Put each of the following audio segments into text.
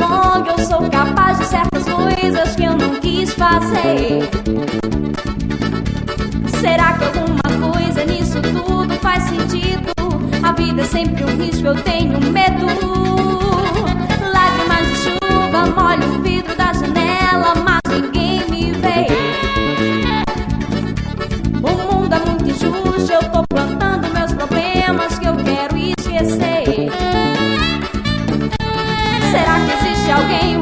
longa, eu sou capaz de certas coisas que eu não quis fazer. Será que alguma coisa nisso tudo faz sentido? A vida é sempre um risco, eu tenho medo.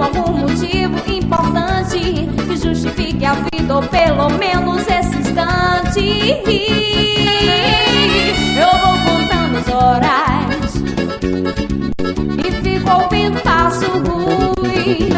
Algum motivo importante que justifique a vida ou pelo menos esse instante? Eu vou contando as horas e fico ouvindo passos ruins.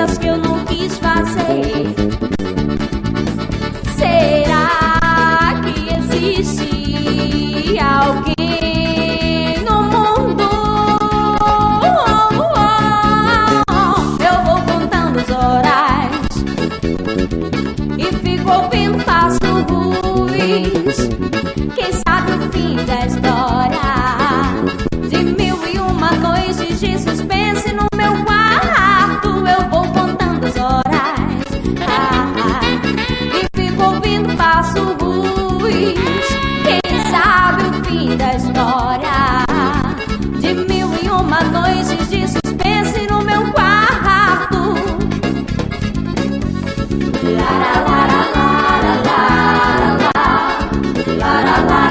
coisas que eu não quis fazer. Será que existe alguém no mundo? Eu vou contando as horas e fico ouvindo passos ruins. lá.